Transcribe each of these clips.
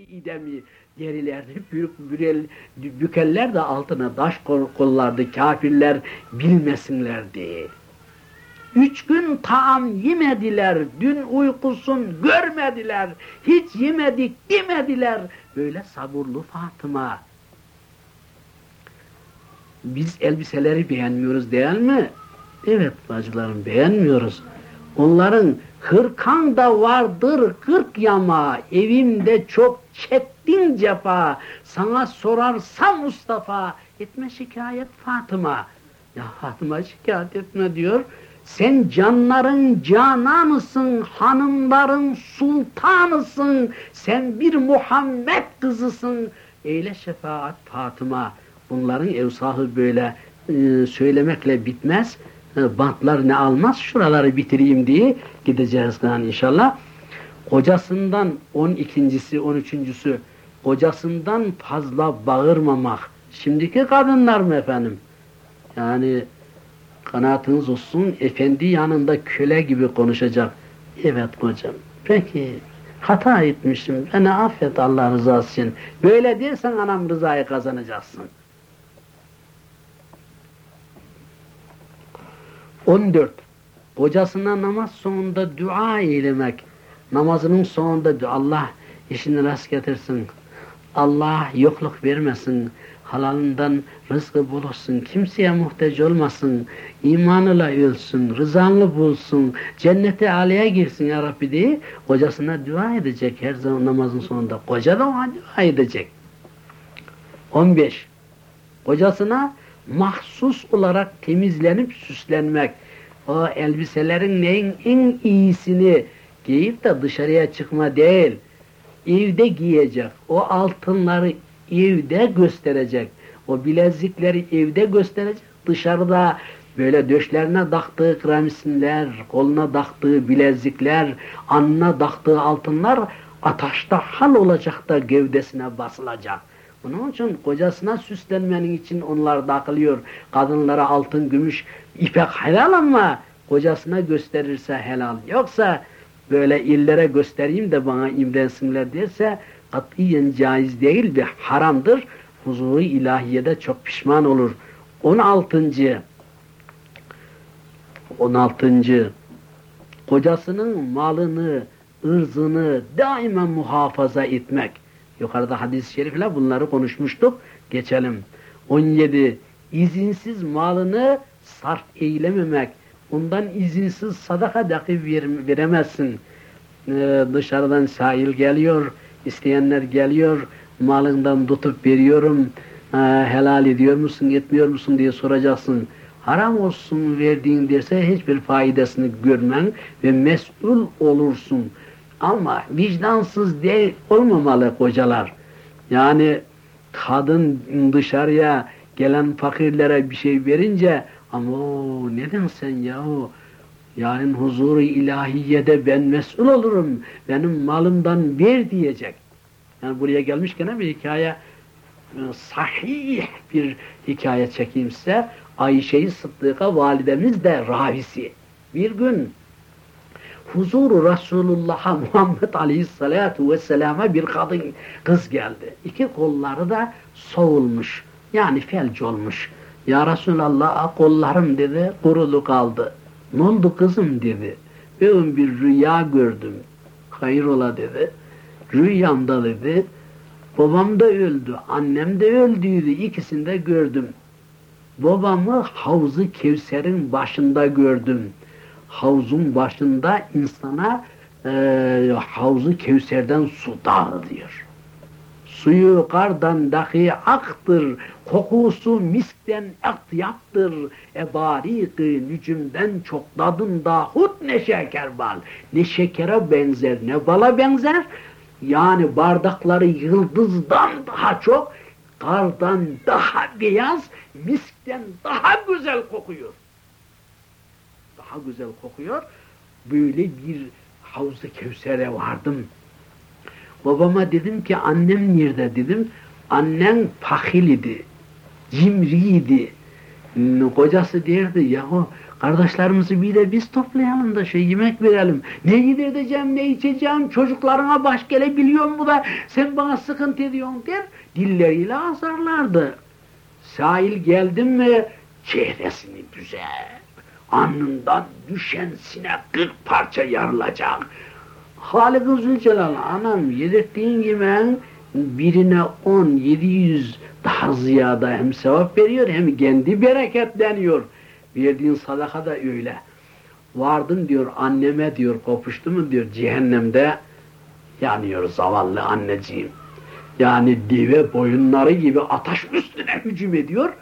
idemi derilerini bürel, bükerler de altına taş kollardı kafirler bilmesinler diye. Üç gün taam yemediler, dün uykusun görmediler, hiç yemedik demediler. Böyle sabırlı Fatıma. Biz elbiseleri beğenmiyoruz değil mi? Evet bacılarım beğenmiyoruz. Onların hırkan da vardır kırk yama, evimde çok çektin cefa, sana sorarsam Mustafa, etme şikayet Fatıma. Ya Fatıma şikayet etme diyor, sen canların cananısın, hanımların sultanısın, sen bir Muhammed kızısın, eyle şefaat Fatıma. Bunların evsahı böyle e, söylemekle bitmez, bantlar ne almaz, şuraları bitireyim diye gideceğiz yani inşallah. Kocasından on ikincisi, on üçüncüsü, kocasından fazla bağırmamak. Şimdiki kadınlar mı efendim? Yani kanaatınız olsun, efendi yanında köle gibi konuşacak. Evet kocam, peki hata etmişim, beni affet Allah rızası için. Böyle dersen anam rızayı kazanacaksın. 14. Kocasına namaz sonunda dua eylemek. Namazının sonunda Allah işini rast getirsin. Allah yokluk vermesin. Halalından rızkı bulursun. Kimseye muhtaç olmasın. imanıyla ölsün. Rızanlı bulsun. Cennete aleye girsin ya Rabbi diye kocasına dua edecek her zaman namazın sonunda. Koca da ona dua edecek. 15. Kocasına mahsus olarak temizlenip süslenmek. O elbiselerin neyin en iyisini giyip de dışarıya çıkma değil. Evde giyecek. O altınları evde gösterecek. O bilezikleri evde gösterecek. Dışarıda böyle döşlerine taktığı kramisinler, koluna taktığı bilezikler, anına taktığı altınlar ataşta hal olacak da gövdesine basılacak. Onun için kocasına süslenmenin için onlar da Kadınlara altın, gümüş, ipek helal ama kocasına gösterirse helal. Yoksa böyle illere göstereyim de bana imrensinler derse katiyen caiz değil ve haramdır. Huzuru ilahiyede çok pişman olur. 16. 16. Kocasının malını, ırzını daima muhafaza etmek. Yukarıda hadis-i şerifle bunları konuşmuştuk. Geçelim. 17. İzinsiz malını sarf eylememek. Ondan izinsiz sadaka dahi veremezsin. Ee, dışarıdan sahil geliyor, isteyenler geliyor, malından tutup veriyorum, ee, helal ediyor musun, etmiyor musun diye soracaksın. Haram olsun verdiğin derse hiçbir faydasını görmen ve mesul olursun. Ama vicdansız değil olmamalı kocalar. Yani kadın dışarıya gelen fakirlere bir şey verince ama neden sen yahu yarın huzuru ilahiyede ben mesul olurum benim malımdan ver diyecek. Yani buraya gelmişken bir hikaye e, sahih bir hikaye çekeyim size. Ayşe-i Sıddık'a validemiz de ravisi. Bir gün huzuru Resulullah'a Muhammed Aleyhisselatü Vesselam'a bir kadın kız geldi. İki kolları da soğulmuş. Yani felç olmuş. Ya Resulallah kollarım dedi kurulu kaldı. Ne oldu kızım dedi. Ben bir rüya gördüm. Hayrola dedi. Rüyamda dedi. Babam da öldü, annem de öldüydü. İkisini de gördüm. Babamı Havzu Kevser'in başında gördüm havzun başında insana e, havzu Kevser'den su dağıtıyor. Suyu kardan dahi aktır, kokusu miskten aktiyaptır. Ebariki nücümden çok tadın dahut ne şeker bal. Ne şekere benzer, ne bala benzer. Yani bardakları yıldızdan daha çok, kardan daha beyaz, miskten daha güzel kokuyor daha güzel kokuyor. Böyle bir havuz Kevser'e vardım. Babama dedim ki annem nerede dedim. Annen fakil idi, cimriydi. Kocası derdi yahu Kardeşlerimizi bir de biz toplayalım da şey yemek verelim. Ne yedireceğim, ne içeceğim, çocuklarına baş gelebiliyor mu da sen bana sıkıntı ediyorsun der. Dilleriyle azarlardı. Sahil geldim mi çehresini düzer. Alnından düşen sinek kırk parça yarılacak. Halik-i Zülcelal anam yedirttiğin yemeğin birine on, yedi yüz daha ziyade hem sevap veriyor hem kendi bereketleniyor. Verdiğin sadaka da öyle. Vardım diyor anneme diyor kopuştu mu diyor cehennemde yanıyor zavallı anneciğim. Yani deve boyunları gibi ataş üstüne hücum ediyor.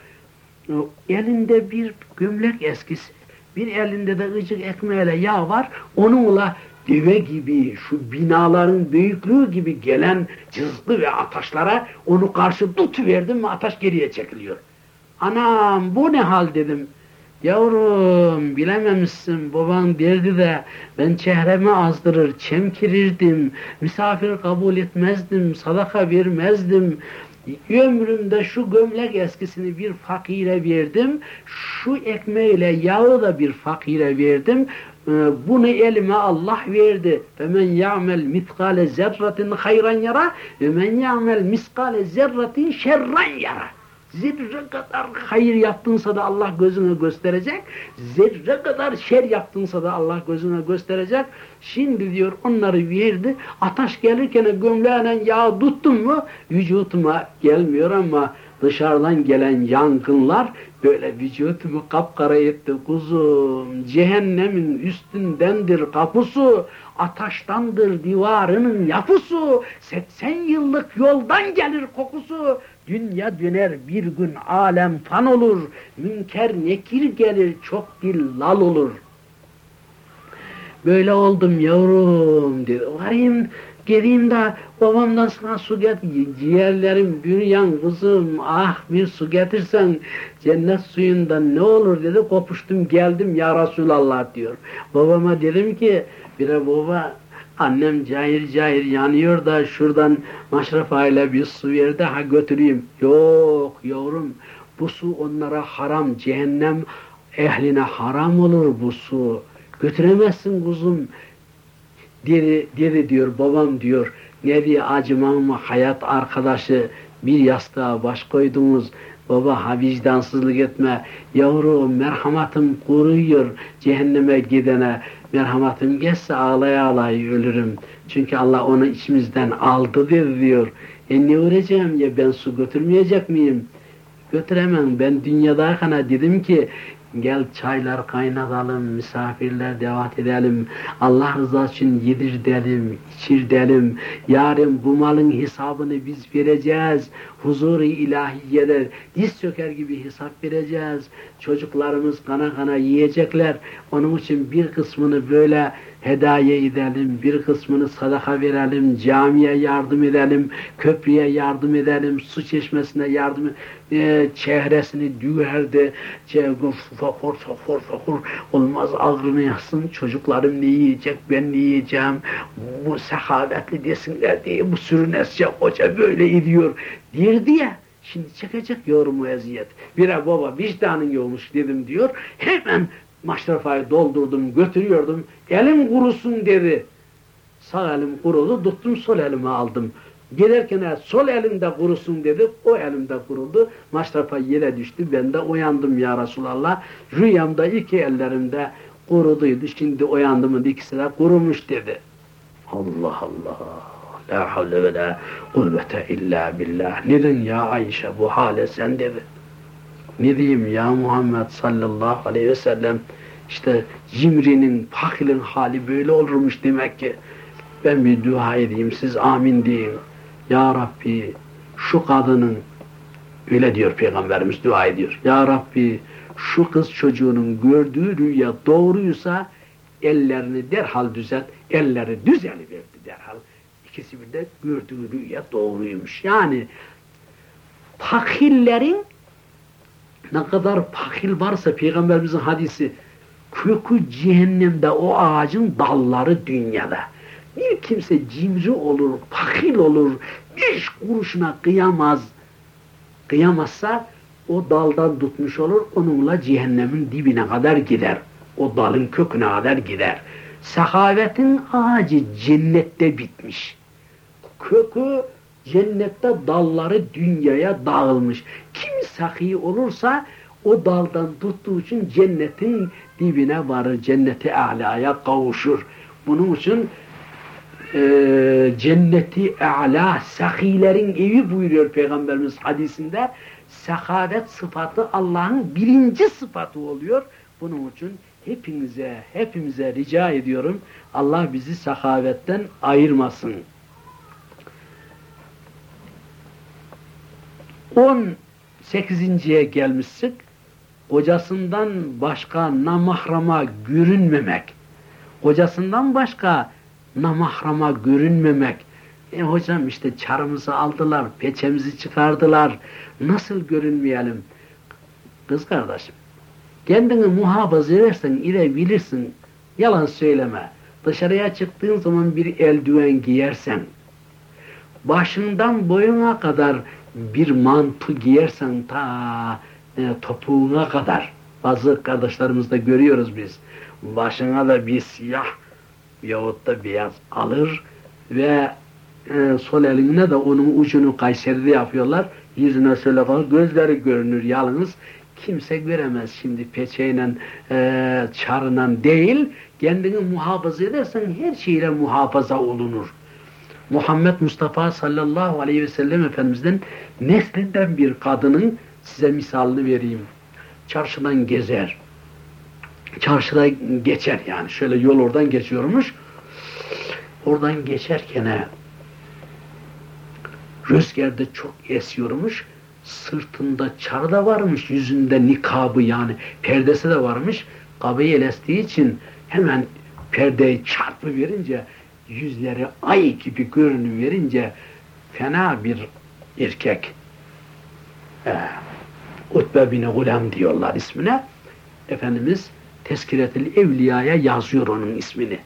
Elinde bir gömlek eskisi, bir elinde de ıcık ekmeğiyle yağ var. Onunla deve gibi, şu binaların büyüklüğü gibi gelen cızgı ve ataşlara onu karşı tutuverdim mi ataş geriye çekiliyor. Anam bu ne hal dedim. Yavrum bilememişsin baban derdi de ben çehremi azdırır, çemkirirdim, misafir kabul etmezdim, sadaka vermezdim. Ömrümde şu gömlek eskisini bir fakire verdim, şu ekmeğiyle yağı da bir fakire verdim, ee, bunu elime Allah verdi. Ya'mel miskale zerratin hayran yara ve men ya'mel miskale zerratin şerran yara. Zerre kadar hayır yaptınsa da Allah gözüne gösterecek. Zerre kadar şer yaptınsa da Allah gözüne gösterecek. Şimdi diyor onları verdi. Ataş gelirken gömleğine yağ tuttum mu vücutuma gelmiyor ama dışarıdan gelen yangınlar böyle vücutumu kapkara etti kuzum. Cehennemin üstündendir kapusu, ataştandır divarının yapısı, 80 yıllık yoldan gelir kokusu. Dünya döner bir gün alem fan olur, münker nekir gelir çok dil lal olur. Böyle oldum yavrum dedi. Varayım Geleyim de babamdan sana su getir. Ciğerlerim büryan kızım ah bir su getirsen cennet suyundan ne olur dedi. Kopuştum geldim ya Resulallah diyor. Babama dedim ki bire baba annem cahil cahil yanıyor da şuradan maşrafayla bir su ver ha götüreyim. Yok yavrum bu su onlara haram cehennem ehline haram olur bu su. Götüremezsin kuzum Deri, deri diyor, babam diyor, nevi acımam mı hayat arkadaşı bir yastığa baş koydunuz, baba ha vicdansızlık etme, yavrum merhamatım kuruyor cehenneme gidene, merhamatım geçse ağlaya ağlaya ölürüm. Çünkü Allah onu içimizden aldı dedi diyor. E ne uğrayacağım ya ben su götürmeyecek miyim? Götüremem. Ben dünyadayken dedim ki Gel çaylar kaynatalım, misafirler davet edelim. Allah rızası için yedir delim, içir delim. Yarın bu malın hesabını biz vereceğiz. Huzur-i ilahiyede diz çöker gibi hesap vereceğiz. Çocuklarımız kana kana yiyecekler. Onun için bir kısmını böyle hedaye edelim, bir kısmını sadaka verelim, camiye yardım edelim, köprüye yardım edelim, su çeşmesine yardım e, çehresini düğerdi, fakur fakur fakur olmaz ağrını yazsın, çocuklarım ne yiyecek, ben ne yiyeceğim, bu sehavetli desinler diye bu sürünesçe hoca böyle ediyor, derdi ya, Şimdi çekecek yorumu eziyet. Bire baba vicdanın yokmuş dedim diyor. Hemen maşrafayı doldurdum, götürüyordum. Elim kurusun dedi. Sağ elim kurudu, tuttum sol elime aldım. Giderken sol elimde kurusun dedi, o elimde kuruldu. Maşrafa yere düştü, ben de uyandım ya Resulallah. Rüyamda iki ellerimde kuruduydu, şimdi uyandım ikisi de kurumuş dedi. Allah Allah! La havle ve la kuvvete illa billah. Neden ya Ayşe bu hale sen dedi. Ne diyeyim ya Muhammed sallallahu aleyhi ve sellem işte cimrinin, fakilin hali böyle olurmuş demek ki. Ben bir dua edeyim, siz amin deyin. Ya Rabbi şu kadının, öyle diyor Peygamberimiz dua ediyor. Ya Rabbi şu kız çocuğunun gördüğü rüya doğruysa ellerini derhal düzelt, elleri düzeliverdi derhal. İkisi bir de gördüğü rüya doğruymuş. Yani fakillerin ne kadar fakil varsa Peygamberimizin hadisi kökü cehennemde o ağacın dalları dünyada. Bir kimse cimri olur, fakil olur, beş kuruşuna kıyamaz, kıyamazsa o daldan tutmuş olur, onunla cehennemin dibine kadar gider. O dalın köküne kadar gider. Sehavetin ağacı cennette bitmiş. Kökü cennette dalları dünyaya dağılmış. Kim sahi olursa o daldan tuttuğu için cennetin dibine varır, cenneti alaya kavuşur. Bunun için e, cenneti a'la, sahilerin evi buyuruyor Peygamberimiz hadisinde. Sehavet sıfatı Allah'ın birinci sıfatı oluyor. Bunun için hepinize, hepimize rica ediyorum. Allah bizi sahavetten ayırmasın. 18.ye gelmişsik. Kocasından başka namahrama görünmemek. Kocasından başka namahrama görünmemek. E hocam işte çarımızı aldılar, peçemizi çıkardılar. Nasıl görünmeyelim? Kız kardeşim, kendini muhafaza edersen bilirsin. Yalan söyleme. Dışarıya çıktığın zaman bir eldiven giyersen, başından boyuna kadar bir mantı giyersen ta e, topuğuna kadar, bazı kardeşlerimizde görüyoruz biz, başına da bir siyah yahut da beyaz alır ve e, sol eline de onun ucunu Kayseri'de yapıyorlar. Yüzüne şöyle kalır, gözleri görünür yalnız. Kimse göremez şimdi peçeyle, e, çarından değil. Kendini muhafaza edersen her şeyle muhafaza olunur. Muhammed Mustafa sallallahu aleyhi ve sellem Efendimiz'den neslinden bir kadının size misalını vereyim. Çarşıdan gezer, çarşıda geçer yani. Şöyle yol oradan geçiyormuş. Oradan geçerken rüzgarda çok esiyormuş. Sırtında çar da varmış, yüzünde nikabı yani perdesi de varmış. Kabeyi elestiği için hemen perdeyi çarpı verince yüzleri ay gibi görünü verince fena bir erkek ee, Utbe bin Gulam diyorlar ismine. Efendimiz Teskiretil Evliya'ya yazıyor onun ismini.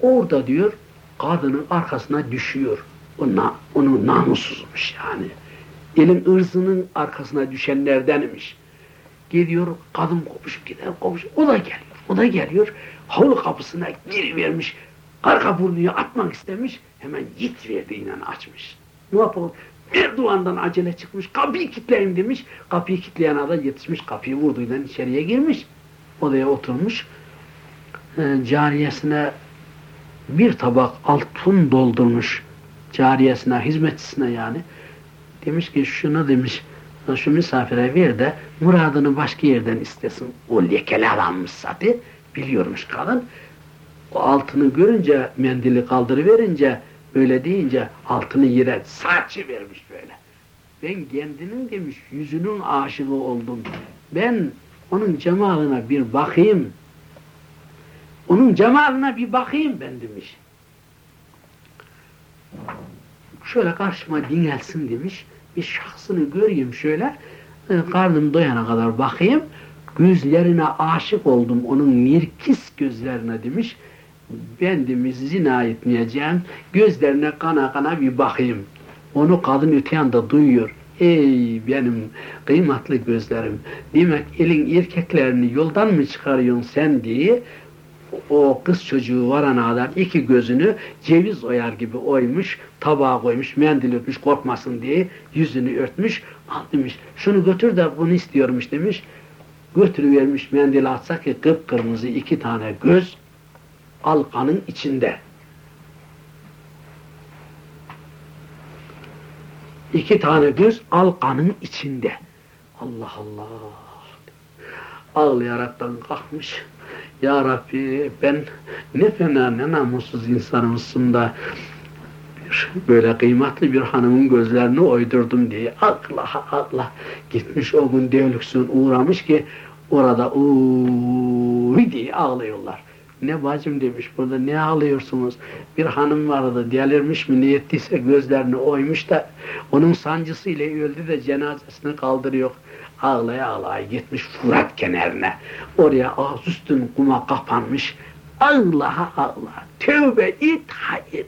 Orada diyor kadının arkasına düşüyor. O na, onu namussuzmuş yani. Elin ırzının arkasına düşenlerdenmiş. Gidiyor kadın kopuşup gider kopuşup o da geliyor. O da geliyor. Havlu kapısına girivermiş. Arka burnuyu atmak istemiş. Hemen git verdiğiyle açmış. Ne yapalım? Erdoğan'dan acele çıkmış. Kapıyı kilitleyeyim demiş. Kapıyı kilitleyen adam yetişmiş. Kapıyı vurduğuyla içeriye girmiş odaya oturmuş. E, cariyesine bir tabak altın doldurmuş. Cariyesine, hizmetçisine yani. Demiş ki şunu demiş, şu misafire ver de muradını başka yerden istesin. O lekeli adammış zaten. Biliyormuş kadın. O altını görünce, mendili kaldırıverince, öyle deyince altını yere saçı vermiş böyle. Ben kendinin demiş, yüzünün aşığı oldum. Ben onun cemaline bir bakayım. Onun cemaline bir bakayım ben demiş. Şöyle karşıma dinelsin demiş. Bir şahsını göreyim şöyle. E, karnım doyana kadar bakayım. Gözlerine aşık oldum. Onun nirkis gözlerine demiş. Ben demiş zina etmeyeceğim. Gözlerine kana kana bir bakayım. Onu kadın öte yanda duyuyor. Ey benim kıymetli gözlerim, demek elin erkeklerini yoldan mı çıkarıyorsun sen diye o kız çocuğu varana kadar iki gözünü ceviz oyar gibi oymuş, tabağa koymuş, mendil örtmüş korkmasın diye yüzünü örtmüş, al demiş, şunu götür de bunu istiyormuş demiş, götürüvermiş mendil atsak ki kıpkırmızı iki tane göz alkanın içinde. İki tane göz alkanın içinde. Allah Allah. Ağlayaraktan kalkmış. Ya Rabbi ben ne fena ne namussuz insanımsın da böyle kıymetli bir hanımın gözlerini oydurdum diye Allah Allah gitmiş o gün devlüksün uğramış ki orada uuu diye ağlıyorlar. Ne bacım demiş burada ne ağlıyorsunuz? Bir hanım vardı delirmiş mi ne gözlerini oymuş da onun sancısıyla öldü de cenazesini kaldırıyor. Ağlaya ağlaya gitmiş Fırat kenarına. Oraya ağız üstün kuma kapanmış. Allah Allah tövbe it hayet.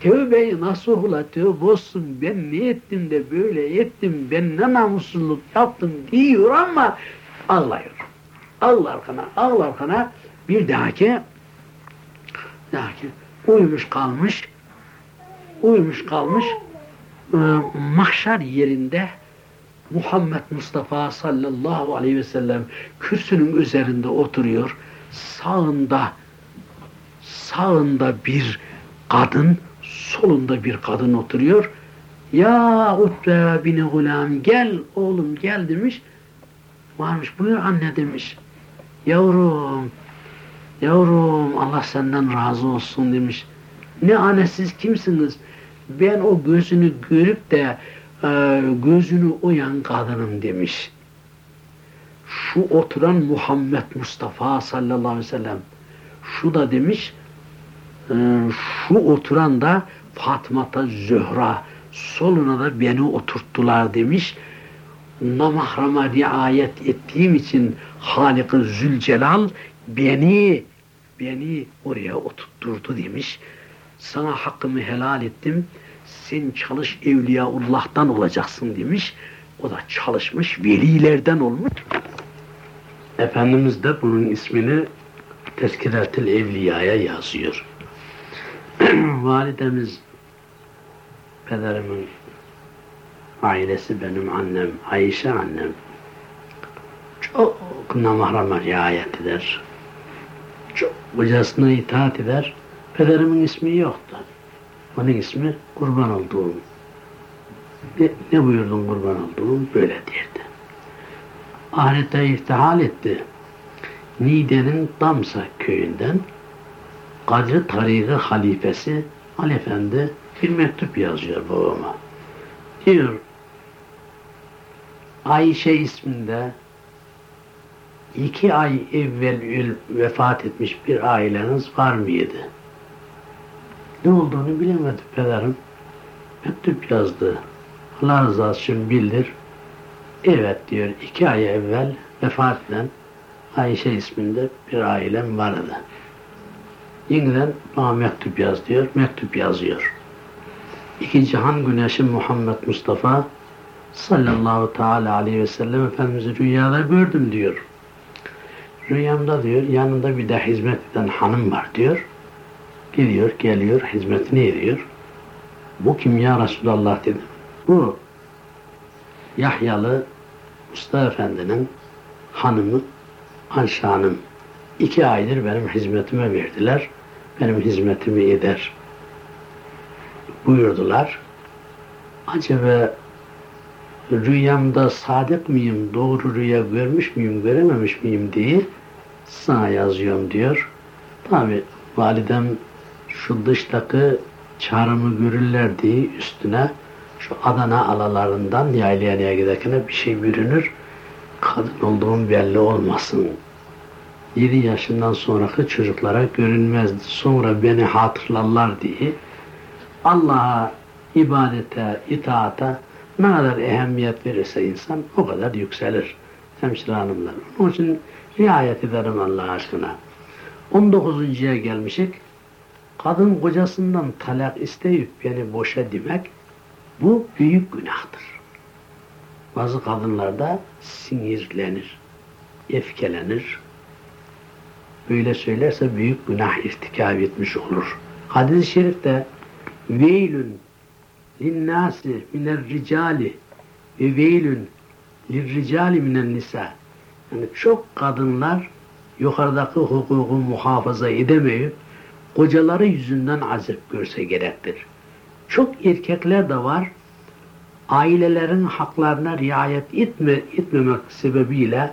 Tövbeyi nasuhla tövbe olsun ben ne ettim de böyle ettim ben ne namussuzluk yaptım diyor ama ağlıyor. Ağlar kana ağlar kana Bir dahaki dahaki uyumuş kalmış uyumuş kalmış e, mahşer yerinde Muhammed Mustafa sallallahu aleyhi ve sellem kürsünün üzerinde oturuyor. Sağında sağında bir kadın, solunda bir kadın oturuyor. Ya Utbe bin Gulam gel oğlum gel demiş. Varmış buyur anne demiş. Yavrum, yavrum Allah senden razı olsun demiş. Ne anne siz kimsiniz? Ben o gözünü görüp de e, gözünü oyan kadınım demiş. Şu oturan Muhammed Mustafa sallallahu aleyhi ve sellem. Şu da demiş, e, şu oturan da Fatma'ta Zühra, soluna da beni oturttular demiş. Namahrama riayet ettiğim için Halik-ı Zülcelal beni beni oraya oturtturdu demiş. Sana hakkımı helal ettim. Sen çalış Evliyaullah'tan olacaksın demiş. O da çalışmış, velilerden olmuş. Efendimiz de bunun ismini Tezkiretül Evliya'ya yazıyor. Validemiz pederimin ailesi benim annem, Ayşe annem çok namahrama riayet eder. Çok kocasına itaat eder. Pederimin ismi yoktu. Onun ismi kurban olduğum. Ne, ne buyurdun kurban olduğum? Böyle derdi. Ahirete iftihal etti. Nide'nin Damsa köyünden Kadri Tarik'i halifesi Ali Efendi bir mektup yazıyor babama. Diyor Ayşe isminde iki ay evvel vefat etmiş bir aileniz var mıydı? Ne olduğunu bilemedi pederim. Mektup yazdı. Allah rızası için bildir. Evet diyor, iki ay evvel vefat eden Ayşe isminde bir ailem vardı. Yeniden bana mektup yaz diyor, mektup yazıyor. İki cihan güneşi Muhammed Mustafa sallallahu teala aleyhi ve sellem Efendimiz'i rüyada gördüm diyor. Rüyamda diyor, yanında bir de hizmet eden hanım var diyor. Gidiyor, geliyor, hizmetini ediyor. Bu kim ya Resulallah dedim. Bu Yahyalı Mustafa Efendi'nin hanımı Ayşe Hanım. İki aydır benim hizmetime verdiler. Benim hizmetimi eder buyurdular. Acaba rüyamda sadık mıyım, doğru rüya görmüş müyüm, görememiş miyim diye sana yazıyorum diyor. Tabi validem şu dıştaki çağrımı görürler diye üstüne şu Adana alalarından yaylayanaya giderken bir şey bürünür. Kadın olduğum belli olmasın. 7 yaşından sonraki çocuklara görünmezdi. Sonra beni hatırlarlar diye Allah'a, ibadete, itaata ne kadar ehemmiyet verirse insan o kadar yükselir. Hemşire hanımlar. Onun için riayet ederim Allah aşkına. 19.ya gelmişik. Kadın kocasından talak isteyip beni boşa demek bu büyük günahtır. Bazı kadınlarda sinirlenir, efkelenir. Böyle söylerse büyük günah irtikab etmiş olur. Hadis-i şerifte veylün linnâsi minel ricali ve veylün lirricali minen nisa yani çok kadınlar yukarıdaki hukuku muhafaza edemeyip kocaları yüzünden azap görse gerektir. Çok erkekler de var ailelerin haklarına riayet etme, etmemek sebebiyle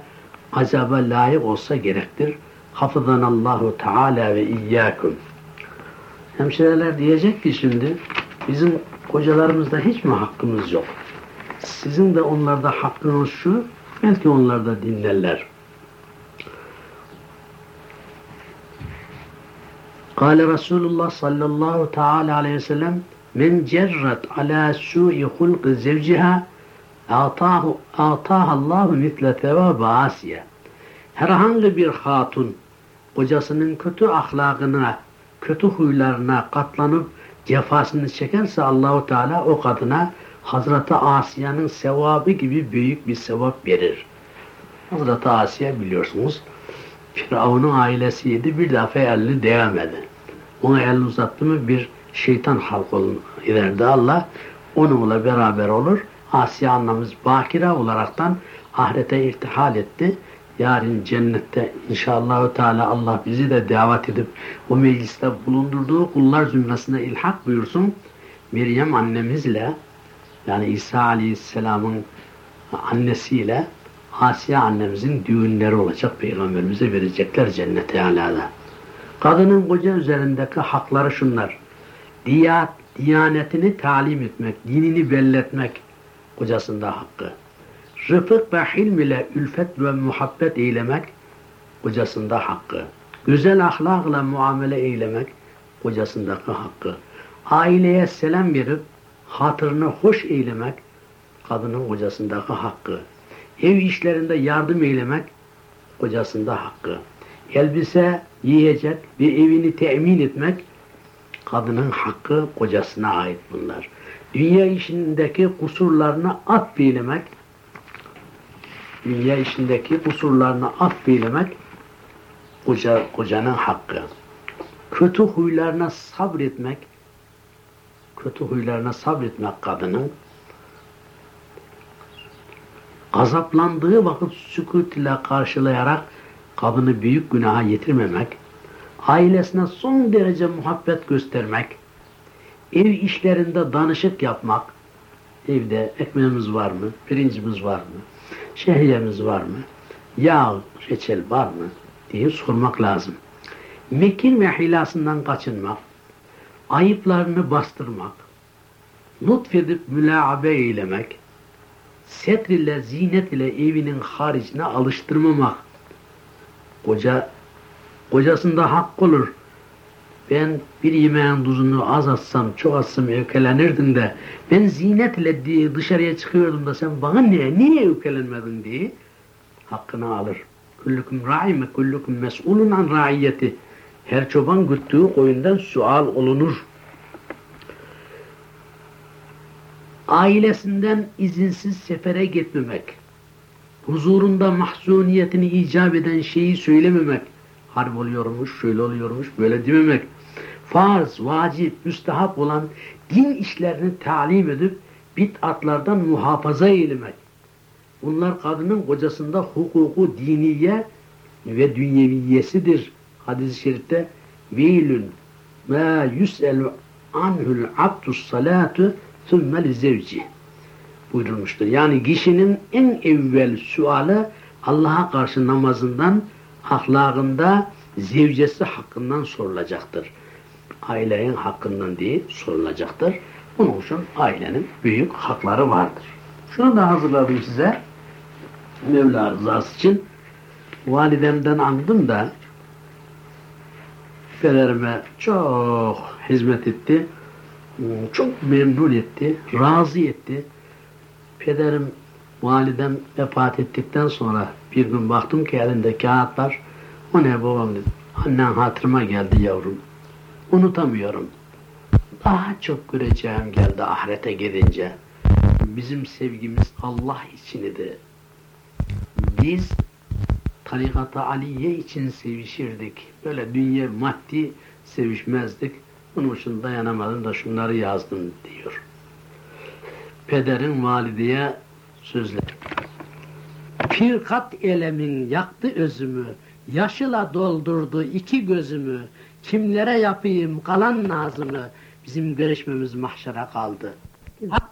azaba layık olsa gerektir. Hafızanallahu Teala ve iyyakum. Hemşireler diyecek ki şimdi bizim kocalarımızda hiç mi hakkımız yok? Sizin de onlarda hakkınız şu, belki onlar da dinlerler. Kale Resulullah sallallahu teala aleyhi ve sellem men cerret ala su'i hulqi zevciha atahu Allahu mitle tevabı Asiye. Herhangi bir hatun kocasının kötü ahlakına kötü huylarına katlanıp cefasını çekerse Allahu Teala o kadına Hazreti Asiya'nın sevabı gibi büyük bir sevap verir. Hazreti Asiye biliyorsunuz Firavun'un ailesiydi. Bir defa elini değmedi. Ona elini uzattı mı bir şeytan halk olun ileride Allah onunla beraber olur. Asiye annemiz bakira olaraktan ahirete irtihal etti. Yarın cennette inşallah Teala Allah bizi de davet edip o mecliste bulundurduğu kullar zümresine ilhak buyursun. Meryem annemizle yani İsa Aleyhisselam'ın annesiyle Asiye annemizin düğünleri olacak peygamberimize verecekler cennete alada. Kadının koca üzerindeki hakları şunlar. Diyat, diyanetini talim etmek, dinini belletmek kocasında hakkı. Rıfık ve hilm ile ülfet ve muhabbet eylemek kocasında hakkı. Güzel ahlakla muamele eylemek kocasındaki hakkı. Aileye selam verip hatırını hoş eylemek kadının kocasındaki hakkı. Ev işlerinde yardım eylemek kocasında hakkı. Elbise, yiyecek ve evini temin etmek kadının hakkı kocasına ait bunlar. Dünya işindeki kusurlarını affeylemek dünya işindeki kusurlarını affeylemek koca, kocanın hakkı. Kötü huylarına sabretmek kötü huylarına sabretmek kadının azaplandığı vakit sükut ile karşılayarak kadını büyük günaha getirmemek, ailesine son derece muhabbet göstermek, ev işlerinde danışık yapmak, evde ekmeğimiz var mı, pirincimiz var mı, şehriyemiz var mı, yağ, reçel var mı diye sormak lazım. Mekin ve hilasından kaçınmak, ayıplarını bastırmak, lütfedip mülaabe eylemek, setr ile zinet ile evinin haricine alıştırmamak, koca kocasında hak olur. Ben bir yemeğin tuzunu az atsam, çok atsam ökelenirdim de ben zinet ile diye dışarıya çıkıyordum da sen bana niye, niye ökelenmedin diye hakkını alır. Kullukum ra'i ve kullukum mes'ulun an ra'iyyeti. Her çoban güttüğü koyundan sual olunur. Ailesinden izinsiz sefere gitmemek. Huzurunda mahzuniyetini icap eden şeyi söylememek. Harp oluyormuş, şöyle oluyormuş, böyle dememek. Farz, vacip, müstehap olan din işlerini talim edip bid'atlardan muhafaza eylemek. Bunlar kadının kocasında hukuku diniye ve dünyeviyesidir. Hadis-i şerifte veilün ma yus'elu anhul abdus salatu thummel zevci buyurulmuştur. Yani kişinin en evvel sualı Allah'a karşı namazından, ahlakında, zevcesi hakkından sorulacaktır. Ailenin hakkından değil sorulacaktır. Bunun için ailenin büyük hakları vardır. Şunu da hazırladım size. Mevla rızası için. Validemden andım da pederime çok hizmet etti. Çok memnun etti. Razı etti. Pederim, validem vefat ettikten sonra bir gün baktım ki elinde kağıtlar. O ne babam dedi. Annen hatırıma geldi yavrum. Unutamıyorum. Daha çok göreceğim geldi ahirete gidince. Bizim sevgimiz Allah için idi. Biz tarikat Aliye için sevişirdik. Böyle dünya maddi sevişmezdik. Bunun için dayanamadım da şunları yazdım diyor. Pederin valideye sözler. Firkat elemin yaktı özümü, yaşıla doldurdu iki gözümü, kimlere yapayım kalan nazımı, bizim görüşmemiz mahşere kaldı.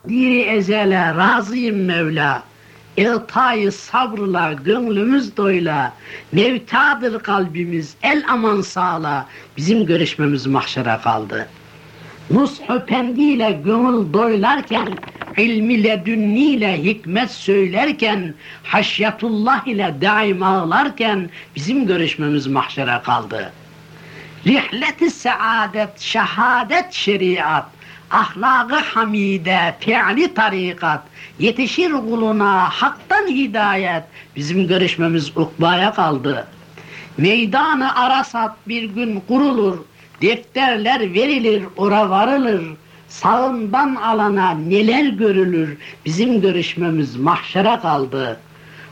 Diri ezele razıyım Mevla, İltayı sabrla, gönlümüz doyla, mevtadır kalbimiz, el aman sağla, bizim görüşmemiz mahşere kaldı. Pendiyle gönül doylarken, ilmi ledünniyle hikmet söylerken, haşyatullah ile daim ağlarken, bizim görüşmemiz mahşere kaldı. Rihleti saadet, şehadet şeriat, ahlakı hamide, fi'li tarikat, yetişir kuluna haktan hidayet, bizim görüşmemiz ukbaya kaldı. Meydanı arasat bir gün kurulur, defterler verilir, ora varılır, sağından alana neler görülür, bizim görüşmemiz mahşere kaldı.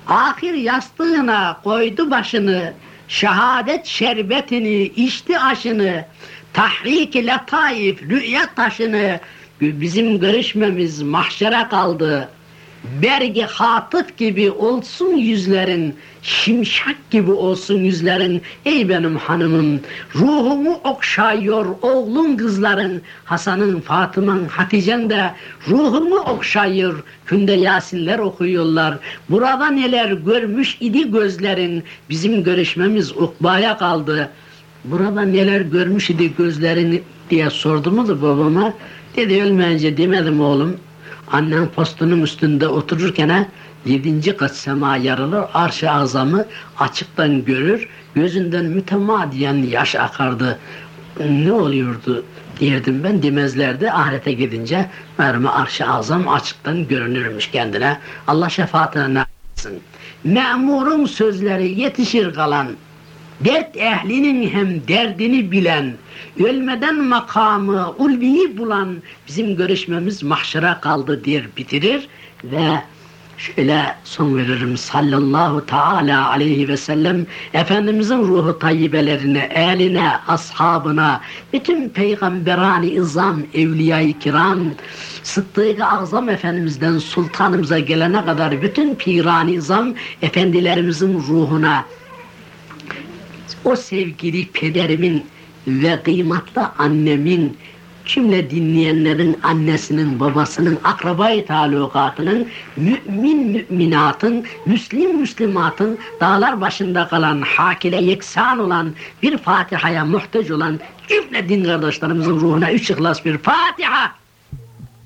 Ahir yastığına koydu başını, şehadet şerbetini, içti aşını, tahrik-i letaif, rü'ya taşını, bizim görüşmemiz mahşere kaldı. Bergi hatıf gibi olsun yüzlerin, şimşek gibi olsun yüzlerin, ey benim hanımım, ruhumu okşayıyor oğlun kızların, Hasan'ın, Fatıma'nın, Hatice'n de ruhumu okşayıyor, günde Yasinler okuyorlar, burada neler görmüş idi gözlerin, bizim görüşmemiz ukbaya kaldı, burada neler görmüş idi gözlerin diye sordum da babama, dedi ölmeyince demedim oğlum, Annem postunun üstünde otururken yedinci kat sema yarılır, arş-ı azamı açıktan görür, gözünden mütemadiyen yaş akardı. Ne oluyordu derdim ben demezlerdi ahirete gidince mermi arş-ı azam açıktan görünürmüş kendine. Allah şefaatine nasipsin. Memurun sözleri yetişir kalan, dert ehlinin hem derdini bilen, ölmeden makamı ulviyi bulan bizim görüşmemiz mahşere kaldı der bitirir ve şöyle son veririm. Sallallahu teala aleyhi ve sellem Efendimizin ruhu tayyibelerine, eline, ashabına, bütün peygamberani izam, evliya-i kiram, Sıddık-ı Azam Efendimiz'den sultanımıza gelene kadar bütün pirani izam efendilerimizin ruhuna o sevgili pederimin ve kıymetli annemin cümle dinleyenlerin annesinin, babasının, akrabayı talukatının, mümin müminatın, müslim müslimatın, dağlar başında kalan, hakile yeksan olan, bir Fatiha'ya muhtaç olan cümle din kardeşlerimizin ruhuna üç ihlas bir Fatiha!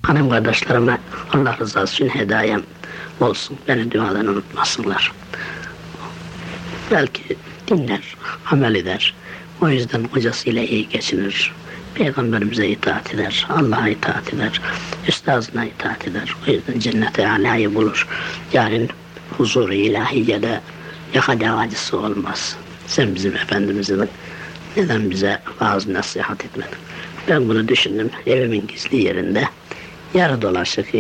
Hanım kardeşlerime Allah rızası için hedayem olsun. Beni duadan unutmasınlar. Belki dinler, amel eder. O yüzden kocasıyla iyi geçinir. Peygamberimize itaat eder, Allah'a itaat eder, üstazına itaat eder. O yüzden cennete alayı bulur. Yarın huzuru ilahiyede yakada acısı olmaz. Sen bizim Efendimiz'in neden bize vaaz nasihat etmedin? Ben bunu düşündüm evimin gizli yerinde. Yarı dolaşık